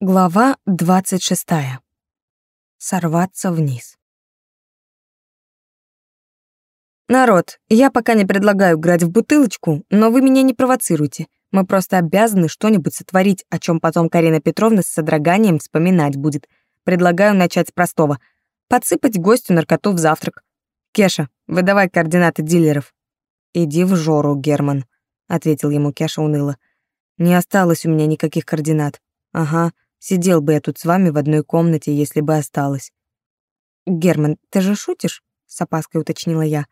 Глава двадцать шестая. Сорваться вниз. Народ, я пока не предлагаю играть в бутылочку, но вы меня не провоцируйте. Мы просто обязаны что-нибудь сотворить, о чем потом Карина Петровна с содроганием вспоминать будет. Предлагаю начать с простого. Подсыпать гостю наркоту в завтрак. Кеша, выдавай координаты дилеров. Иди в жору, Герман, ответил ему Кеша уныло. Не осталось у меня никаких координат. Ага, Сидел бы я тут с вами в одной комнате, если бы осталось. Герман, ты же шутишь? С опаской уточнила я.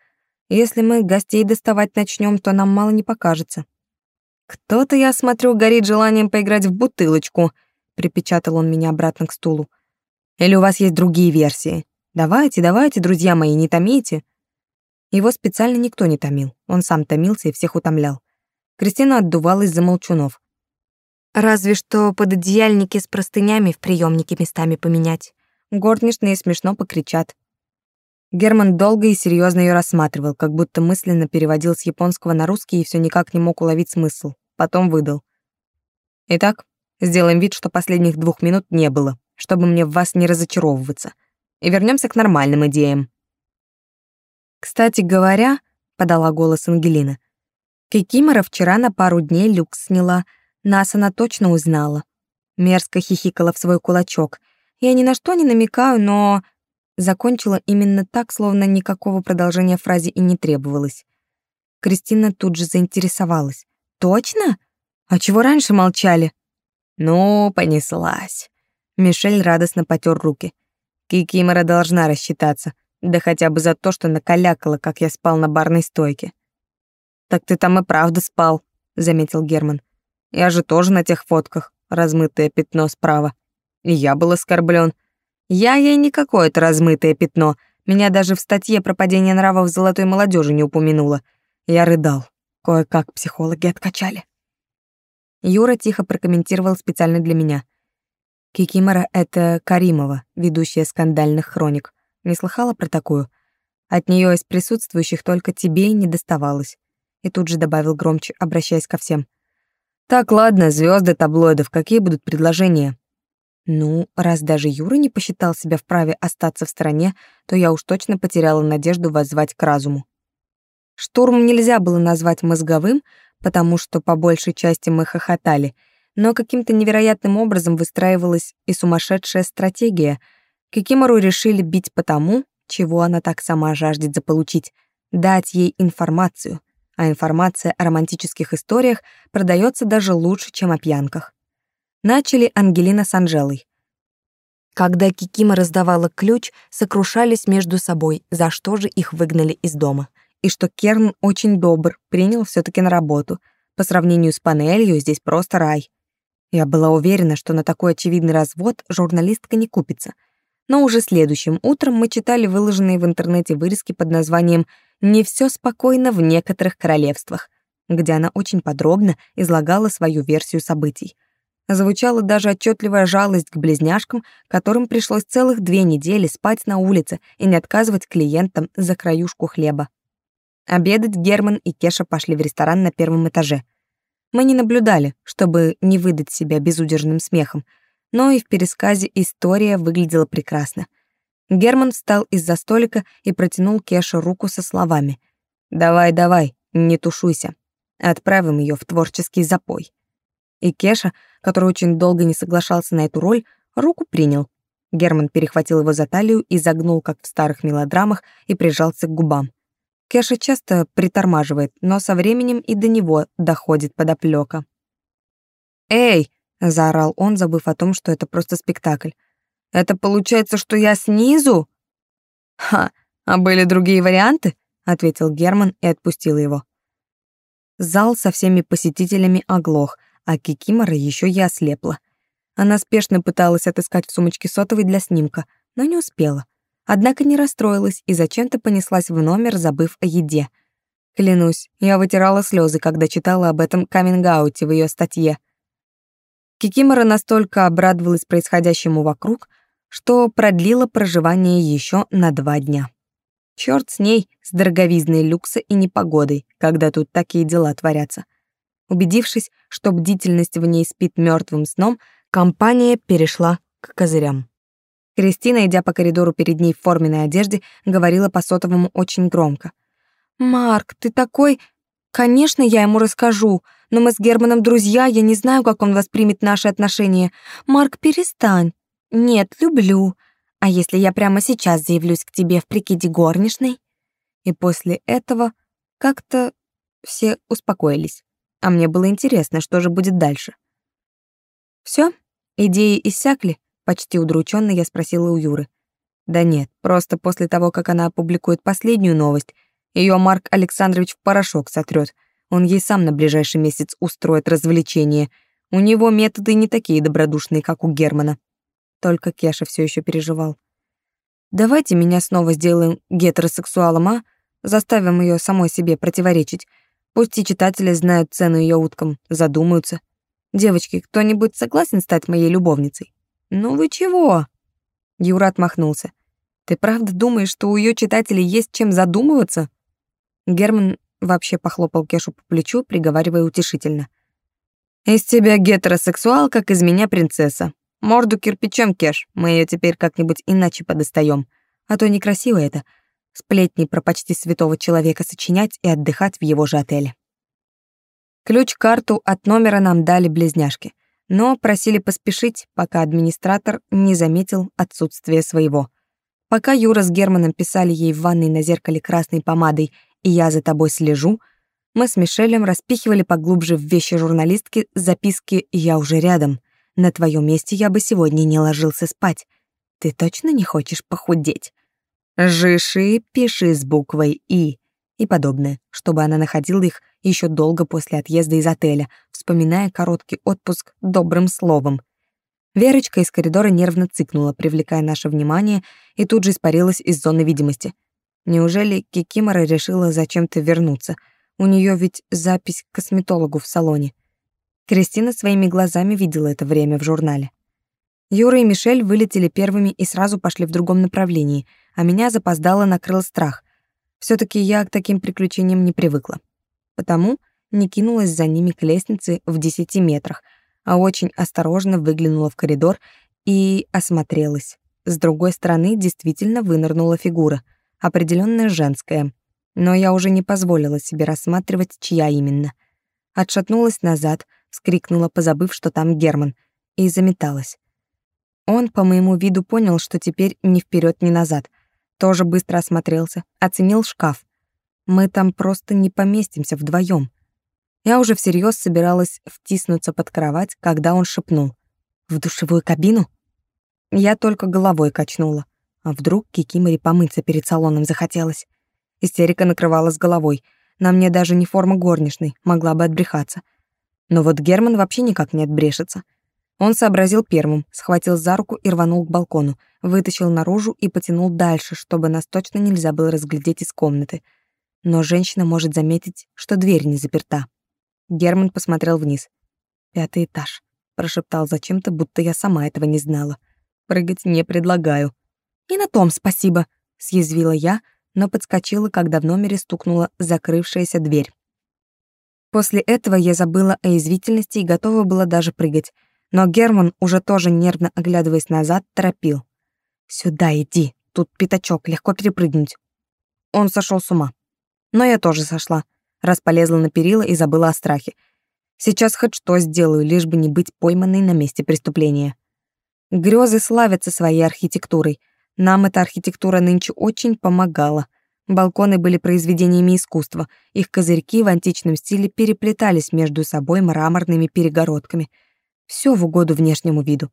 Если мы гостей доставать начнем, то нам мало не покажется. Кто-то, я смотрю, горит желанием поиграть в бутылочку, припечатал он меня обратно к стулу. Или у вас есть другие версии? Давайте, давайте, друзья мои, не томите. Его специально никто не томил. Он сам томился и всех утомлял. Кристина отдувалась за молчунов. Разве что пододеяльники с простынями в приемнике местами поменять. Горничные смешно покричат. Герман долго и серьезно ее рассматривал, как будто мысленно переводил с японского на русский и все никак не мог уловить смысл. Потом выдал. Итак, сделаем вид, что последних двух минут не было, чтобы мне в вас не разочаровываться. И вернемся к нормальным идеям. Кстати говоря, подала голос Ангелина. Кикимора вчера на пару дней люкс сняла — нас она точно узнала. Мерзко хихикала в свой кулачок. Я ни на что не намекаю, но... Закончила именно так, словно никакого продолжения фразе и не требовалось. Кристина тут же заинтересовалась. «Точно? А чего раньше молчали?» «Ну, понеслась». Мишель радостно потер руки. Кикимора должна рассчитаться, да хотя бы за то, что накалякала, как я спал на барной стойке. «Так ты там и правда спал», — заметил Герман. Я же тоже на тех фотках, размытое пятно справа. И я был оскорблен. Я ей не какое-то размытое пятно. Меня даже в статье про падение нравов золотой молодежи не упомянуло. Я рыдал. Кое-как психологи откачали. Юра тихо прокомментировал специально для меня. Кикимора — это Каримова, ведущая скандальных хроник. Не слыхала про такую? От нее из присутствующих только тебе и не доставалось. И тут же добавил громче, обращаясь ко всем. Так, ладно, звезды таблоидов, какие будут предложения? Ну, раз даже Юра не посчитал себя вправе остаться в стороне, то я уж точно потеряла надежду воззвать к разуму. Штурм нельзя было назвать мозговым, потому что по большей части мы хохотали, но каким-то невероятным образом выстраивалась и сумасшедшая стратегия. Кикимору решили бить по тому, чего она так сама жаждет заполучить, дать ей информацию а информация о романтических историях продается даже лучше, чем о пьянках. Начали Ангелина с Анжелой. Когда Кикима раздавала ключ, сокрушались между собой, за что же их выгнали из дома. И что Керн очень добр, принял все таки на работу. По сравнению с панелью здесь просто рай. Я была уверена, что на такой очевидный развод журналистка не купится. Но уже следующим утром мы читали выложенные в интернете вырезки под названием не все спокойно в некоторых королевствах, где она очень подробно излагала свою версию событий. Звучала даже отчетливая жалость к близняшкам, которым пришлось целых две недели спать на улице и не отказывать клиентам за краюшку хлеба. Обедать Герман и Кеша пошли в ресторан на первом этаже. Мы не наблюдали, чтобы не выдать себя безудержным смехом, но и в пересказе история выглядела прекрасно. Герман встал из-за столика и протянул Кеше руку со словами «Давай, давай, не тушуйся. Отправим ее в творческий запой». И Кеша, который очень долго не соглашался на эту роль, руку принял. Герман перехватил его за талию и загнул, как в старых мелодрамах, и прижался к губам. Кеша часто притормаживает, но со временем и до него доходит подоплека. «Эй!» — заорал он, забыв о том, что это просто спектакль. Это получается, что я снизу? Ха, а были другие варианты? ответил Герман и отпустил его. Зал со всеми посетителями оглох, а Кикимора еще и ослепла. Она спешно пыталась отыскать в сумочке сотовый для снимка, но не успела. Однако не расстроилась и зачем-то понеслась в номер, забыв о еде. Клянусь, я вытирала слезы, когда читала об этом каминг-ауте в ее статье. Кикимора настолько обрадовалась происходящему вокруг, что продлила проживание еще на два дня. Черт с ней, с дороговизной люкса и непогодой, когда тут такие дела творятся. Убедившись, что бдительность в ней спит мертвым сном, Компания перешла к козырям. Кристина, идя по коридору перед ней в форменной одежде, говорила по сотовому очень громко. «Марк, ты такой... Конечно, я ему расскажу, но мы с Германом друзья, я не знаю, как он воспримет наши отношения. Марк, перестань. Нет, люблю. А если я прямо сейчас заявлюсь к тебе в прикиде горничной?» И после этого как-то все успокоились. А мне было интересно, что же будет дальше. Все, идеи иссякли? Почти удрученно я спросила у Юры. Да нет, просто после того, как она опубликует последнюю новость, ее Марк Александрович в порошок сотрет. Он ей сам на ближайший месяц устроит развлечение. У него методы не такие добродушные, как у Германа. Только Кеша все еще переживал. Давайте меня снова сделаем гетеросексуалом, а? Заставим ее самой себе противоречить. Пусть и читатели знают цену ее уткам, задумаются. Девочки, кто-нибудь согласен стать моей любовницей? Ну вы чего? Юра отмахнулся. Ты правда думаешь, что у ее читателей есть чем задумываться? Герман вообще похлопал Кешу по плечу, приговаривая утешительно. Из тебя гетеросексуал, как из меня принцесса. Морду кирпичом, Кеш, мы ее теперь как-нибудь иначе подостаем. А то некрасиво это — сплетни про почти святого человека сочинять и отдыхать в его же отеле. Ключ-карту от номера нам дали близняшки, но просили поспешить, пока администратор не заметил отсутствие своего. Пока Юра с Германом писали ей в ванной на зеркале красной помадой «И я за тобой слежу», мы с Мишелем распихивали поглубже в вещи журналистки записки «Я уже рядом». «На твоем месте я бы сегодня не ложился спать. Ты точно не хочешь похудеть?» «Жиши, пиши с буквой «И» и подобное, чтобы она находила их еще долго после отъезда из отеля, вспоминая короткий отпуск добрым словом. Верочка из коридора нервно цыкнула, привлекая наше внимание, и тут же испарилась из зоны видимости. Неужели Кикимора решила зачем-то вернуться? У нее ведь запись к косметологу в салоне. Кристина своими глазами видела это время в журнале. Юра и Мишель вылетели первыми и сразу пошли в другом направлении, а меня запоздало накрыл страх. все таки я к таким приключениям не привыкла. Потому не кинулась за ними к лестнице в десяти метрах, а очень осторожно выглянула в коридор и осмотрелась. С другой стороны действительно вынырнула фигура, определенно женская. Но я уже не позволила себе рассматривать, чья именно. Отшатнулась назад, вскрикнула, позабыв, что там Герман, и заметалась. Он по моему виду понял, что теперь ни вперед, ни назад. Тоже быстро осмотрелся, оценил шкаф. Мы там просто не поместимся вдвоем. Я уже всерьез собиралась втиснуться под кровать, когда он шепнул. «В душевую кабину?» Я только головой качнула. А вдруг Кикимори помыться перед салоном захотелось? Истерика накрывала с головой. На мне даже не форма горничной, могла бы отбрехаться. Но вот Герман вообще никак не отбрешется. Он сообразил первым, схватил за руку и рванул к балкону, вытащил наружу и потянул дальше, чтобы нас точно нельзя было разглядеть из комнаты. Но женщина может заметить, что дверь не заперта. Герман посмотрел вниз. «Пятый этаж», — прошептал зачем-то, будто я сама этого не знала. «Прыгать не предлагаю». «И на том спасибо», — съязвила я, но подскочила, когда в номере стукнула закрывшаяся дверь. После этого я забыла о язвительности и готова была даже прыгать — но Герман, уже тоже нервно оглядываясь назад, торопил. «Сюда иди, тут пятачок, легко перепрыгнуть». Он сошел с ума. Но я тоже сошла, раз полезла на перила и забыла о страхе. Сейчас хоть что сделаю, лишь бы не быть пойманной на месте преступления. Грезы славятся своей архитектурой. Нам эта архитектура нынче очень помогала. Балконы были произведениями искусства, их козырьки в античном стиле переплетались между собой мраморными перегородками — все в угоду внешнему виду.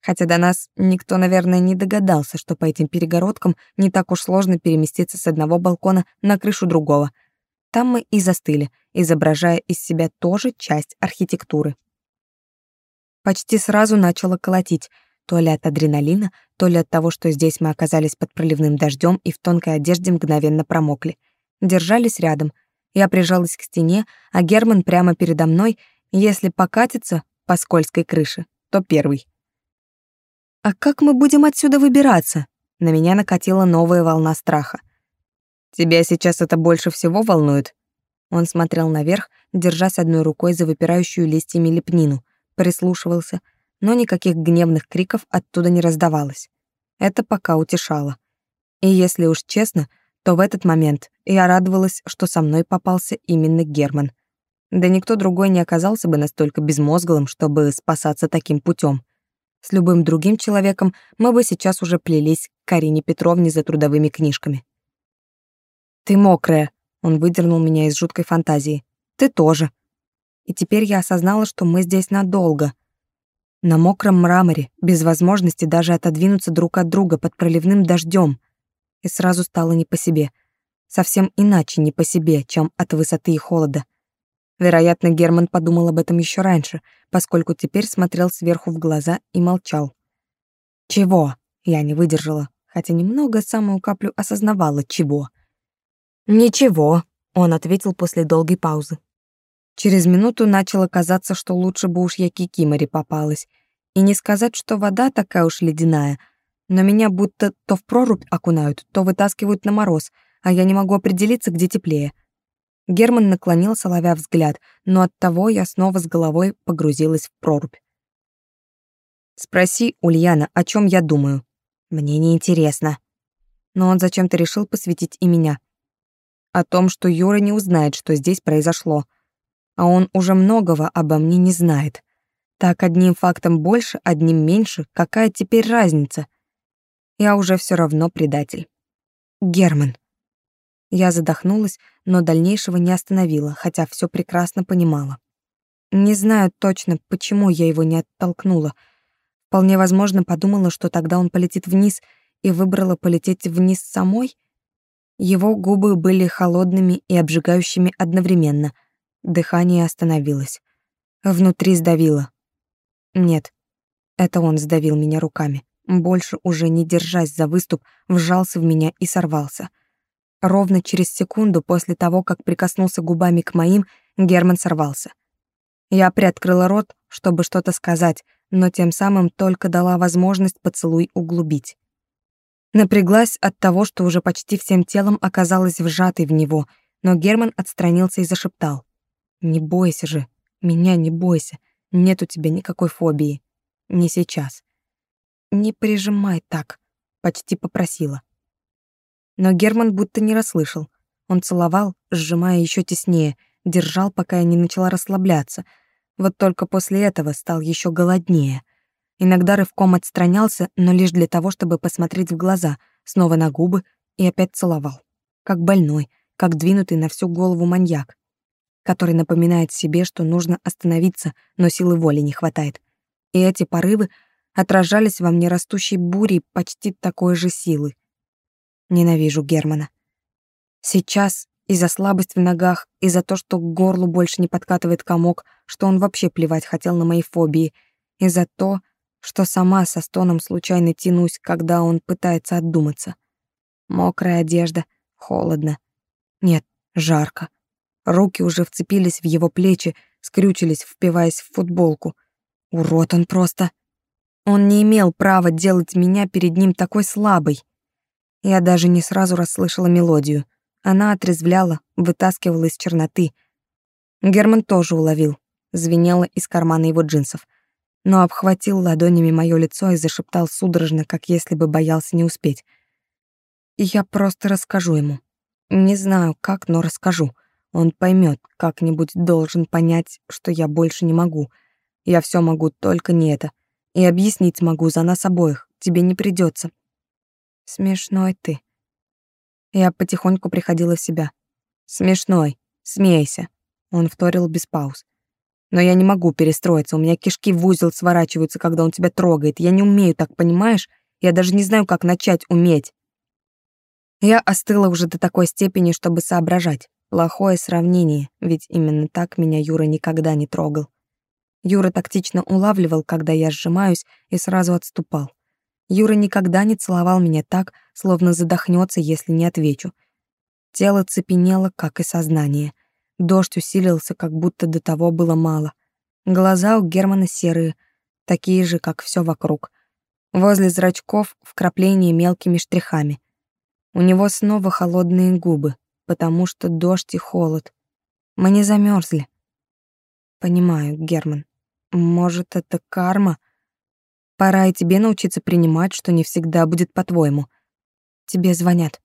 Хотя до нас никто, наверное, не догадался, что по этим перегородкам не так уж сложно переместиться с одного балкона на крышу другого. Там мы и застыли, изображая из себя тоже часть архитектуры. Почти сразу начало колотить, то ли от адреналина, то ли от того, что здесь мы оказались под проливным дождем и в тонкой одежде мгновенно промокли. Держались рядом. Я прижалась к стене, а Герман прямо передо мной, если покатится, по скользкой крыше, то первый. «А как мы будем отсюда выбираться?» На меня накатила новая волна страха. «Тебя сейчас это больше всего волнует?» Он смотрел наверх, держась одной рукой за выпирающую листьями лепнину, прислушивался, но никаких гневных криков оттуда не раздавалось. Это пока утешало. И если уж честно, то в этот момент я радовалась, что со мной попался именно Герман. Да никто другой не оказался бы настолько безмозглым, чтобы спасаться таким путем. С любым другим человеком мы бы сейчас уже плелись к Карине Петровне за трудовыми книжками. «Ты мокрая», — он выдернул меня из жуткой фантазии. «Ты тоже». И теперь я осознала, что мы здесь надолго. На мокром мраморе, без возможности даже отодвинуться друг от друга под проливным дождем. И сразу стало не по себе. Совсем иначе не по себе, чем от высоты и холода. Вероятно, Герман подумал об этом еще раньше, поскольку теперь смотрел сверху в глаза и молчал. «Чего?» — я не выдержала, хотя немного самую каплю осознавала, чего. «Ничего», — он ответил после долгой паузы. Через минуту начало казаться, что лучше бы уж я кикимори попалась. И не сказать, что вода такая уж ледяная, но меня будто то в прорубь окунают, то вытаскивают на мороз, а я не могу определиться, где теплее — Герман наклонился, ловя взгляд, но оттого я снова с головой погрузилась в прорубь. «Спроси, Ульяна, о чем я думаю?» «Мне не интересно. Но он зачем-то решил посвятить и меня. О том, что Юра не узнает, что здесь произошло. А он уже многого обо мне не знает. Так одним фактом больше, одним меньше, какая теперь разница? Я уже все равно предатель. Герман. Я задохнулась, но дальнейшего не остановила, хотя все прекрасно понимала. Не знаю точно, почему я его не оттолкнула. Вполне возможно, подумала, что тогда он полетит вниз, и выбрала полететь вниз самой. Его губы были холодными и обжигающими одновременно. Дыхание остановилось. Внутри сдавило. Нет, это он сдавил меня руками. Больше уже не держась за выступ, вжался в меня и сорвался — Ровно через секунду после того, как прикоснулся губами к моим, Герман сорвался. Я приоткрыла рот, чтобы что-то сказать, но тем самым только дала возможность поцелуй углубить. Напряглась от того, что уже почти всем телом оказалась вжатой в него, но Герман отстранился и зашептал. «Не бойся же, меня не бойся, нет у тебя никакой фобии. Не сейчас». «Не прижимай так», — почти попросила. Но Герман будто не расслышал. Он целовал, сжимая еще теснее, держал, пока я не начала расслабляться. Вот только после этого стал еще голоднее. Иногда рывком отстранялся, но лишь для того, чтобы посмотреть в глаза, снова на губы и опять целовал. Как больной, как двинутый на всю голову маньяк, который напоминает себе, что нужно остановиться, но силы воли не хватает. И эти порывы отражались во мне растущей бурей почти такой же силы. Ненавижу Германа. Сейчас из-за слабость в ногах, из-за то, что к горлу больше не подкатывает комок, что он вообще плевать хотел на мои фобии, из-за то, что сама со стоном случайно тянусь, когда он пытается отдуматься. Мокрая одежда, холодно. Нет, жарко. Руки уже вцепились в его плечи, скрючились, впиваясь в футболку. Урод он просто. Он не имел права делать меня перед ним такой слабой. Я даже не сразу расслышала мелодию. Она отрезвляла, вытаскивала из черноты. Герман тоже уловил. Звенело из кармана его джинсов. Но обхватил ладонями моё лицо и зашептал судорожно, как если бы боялся не успеть. я просто расскажу ему. Не знаю, как, но расскажу. Он поймет, как-нибудь должен понять, что я больше не могу. Я все могу, только не это. И объяснить могу за нас обоих. Тебе не придется. Смешной ты. Я потихоньку приходила в себя. Смешной, смейся. Он вторил без пауз. Но я не могу перестроиться, у меня кишки в узел сворачиваются, когда он тебя трогает. Я не умею так, понимаешь? Я даже не знаю, как начать уметь. Я остыла уже до такой степени, чтобы соображать. Плохое сравнение, ведь именно так меня Юра никогда не трогал. Юра тактично улавливал, когда я сжимаюсь, и сразу отступал. Юра никогда не целовал меня так, словно задохнется, если не отвечу. Тело цепенело, как и сознание. Дождь усилился, как будто до того было мало. Глаза у Германа серые, такие же, как все вокруг. Возле зрачков вкрапление мелкими штрихами. У него снова холодные губы, потому что дождь и холод. Мы не замерзли. Понимаю, Герман. Может, это карма? Пора и тебе научиться принимать, что не всегда будет по-твоему. Тебе звонят.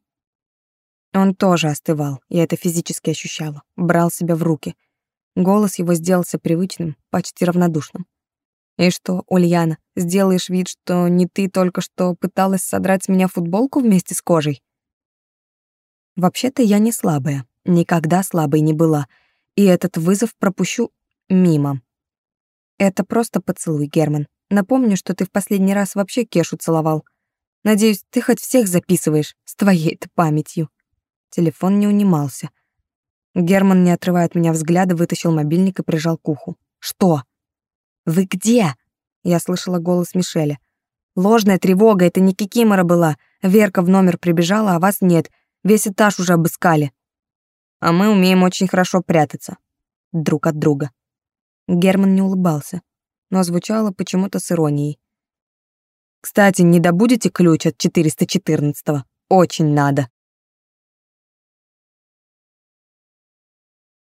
Он тоже остывал, я это физически ощущала, брал себя в руки. Голос его сделался привычным, почти равнодушным. «И что, Ульяна, сделаешь вид, что не ты только что пыталась содрать с меня футболку вместе с кожей?» Вообще-то я не слабая, никогда слабой не была, и этот вызов пропущу мимо. Это просто поцелуй, Герман. Напомню, что ты в последний раз вообще Кешу целовал. Надеюсь, ты хоть всех записываешь с твоей-то памятью. Телефон не унимался. Герман, не отрывая от меня взгляда, вытащил мобильник и прижал к уху. «Что?» «Вы где?» Я слышала голос Мишеля. «Ложная тревога, это не Кикимора была. Верка в номер прибежала, а вас нет. Весь этаж уже обыскали. А мы умеем очень хорошо прятаться. Друг от друга». Герман не улыбался, но звучало почему-то с иронией. «Кстати, не добудете ключ от 414-го? Очень надо».